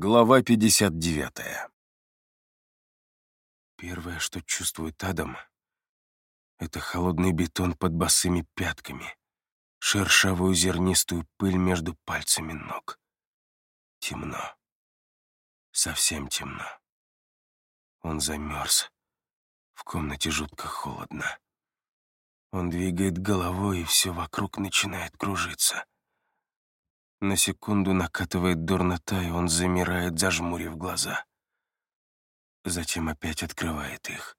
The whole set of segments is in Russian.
Глава 59 Первое, что чувствует Адам, это холодный бетон под босыми пятками, шершавую зернистую пыль между пальцами ног. Темно. Совсем темно. Он замерз. В комнате жутко холодно. Он двигает головой, и все вокруг начинает кружиться. На секунду накатывает дурнота, и он замирает, зажмурив глаза. Затем опять открывает их.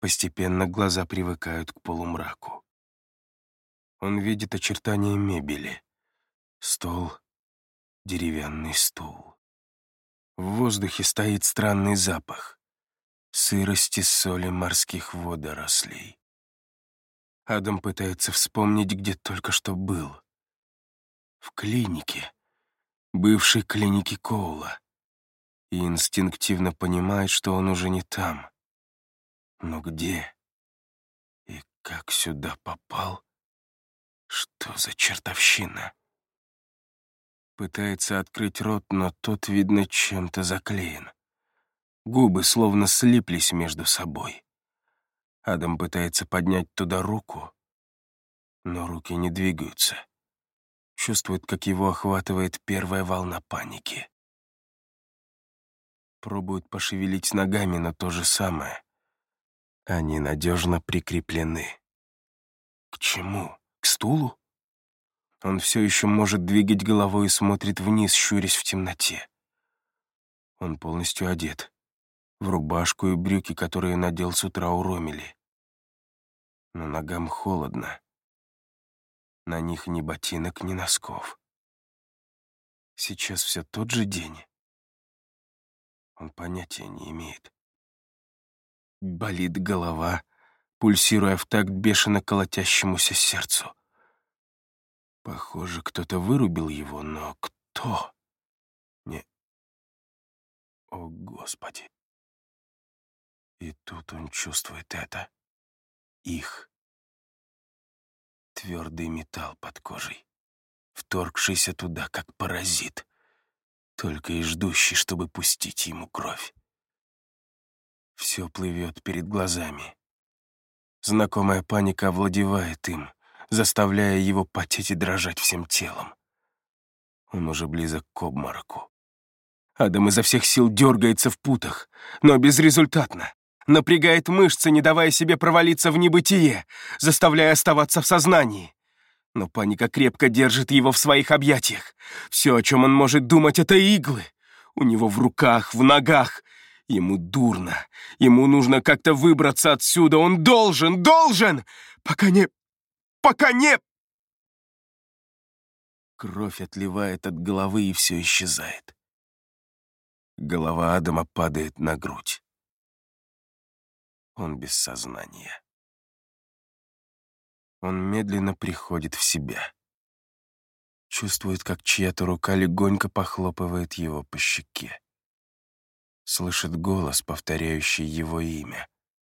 Постепенно глаза привыкают к полумраку. Он видит очертания мебели. Стол, деревянный стул. В воздухе стоит странный запах. Сырости соли морских водорослей. Адам пытается вспомнить, где только что был. В клинике. Бывшей клинике Коула. И инстинктивно понимает, что он уже не там. Но где? И как сюда попал? Что за чертовщина? Пытается открыть рот, но тот, видно, чем-то заклеен. Губы словно слиплись между собой. Адам пытается поднять туда руку, но руки не двигаются. Чувствует, как его охватывает первая волна паники. Пробует пошевелить ногами, но то же самое. Они надежно прикреплены. К чему? К стулу? Он все еще может двигать головой и смотрит вниз, щурясь в темноте. Он полностью одет. В рубашку и брюки, которые надел с утра у Ромели. Но ногам холодно. На них ни ботинок, ни носков. Сейчас все тот же день. Он понятия не имеет. Болит голова, пульсируя в такт бешено колотящемуся сердцу. Похоже, кто-то вырубил его, но кто? Не... О, Господи. И тут он чувствует это. Их. Твердый металл под кожей, вторгшийся туда, как паразит, только и ждущий, чтобы пустить ему кровь. Все плывет перед глазами. Знакомая паника овладевает им, заставляя его потеть и дрожать всем телом. Он уже близок к обмороку. Адам изо всех сил дергается в путах, но безрезультатно. Напрягает мышцы, не давая себе провалиться в небытие, заставляя оставаться в сознании. Но паника крепко держит его в своих объятиях. Все, о чем он может думать, — это иглы. У него в руках, в ногах. Ему дурно. Ему нужно как-то выбраться отсюда. Он должен, должен! Пока не пока не...» Кровь отливает от головы, и все исчезает. Голова Адама падает на грудь. Он без сознания. Он медленно приходит в себя. Чувствует, как чья-то рука легонько похлопывает его по щеке. Слышит голос, повторяющий его имя.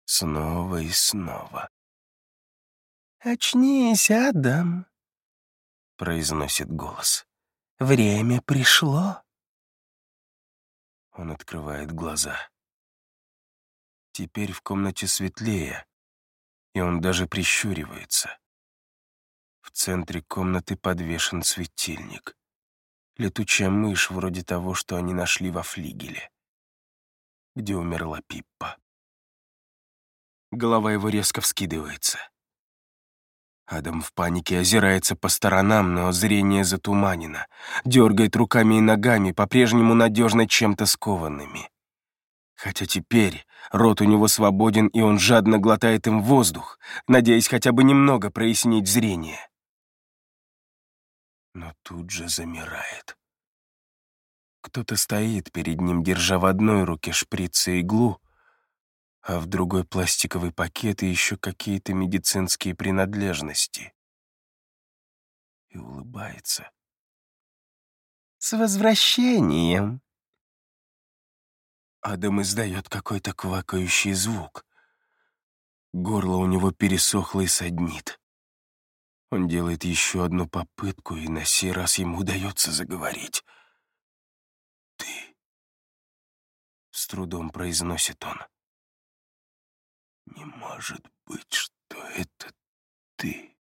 Снова и снова. «Очнись, Адам», — произносит голос. «Время пришло». Он открывает глаза. Теперь в комнате светлее, и он даже прищуривается. В центре комнаты подвешен светильник. Летучая мышь вроде того, что они нашли во флигеле, где умерла Пиппа. Голова его резко вскидывается. Адам в панике озирается по сторонам, но зрение затуманено. Дергает руками и ногами, по-прежнему надежно чем-то скованными. Хотя теперь рот у него свободен, и он жадно глотает им воздух, надеясь хотя бы немного прояснить зрение. Но тут же замирает. Кто-то стоит перед ним, держа в одной руке шприц и иглу, а в другой пластиковый пакет и еще какие-то медицинские принадлежности. И улыбается. «С возвращением!» Адам издает какой-то квакающий звук. Горло у него пересохло и саднит. Он делает еще одну попытку, и на сей раз ему удается заговорить. «Ты...» — с трудом произносит он. «Не может быть, что это ты...»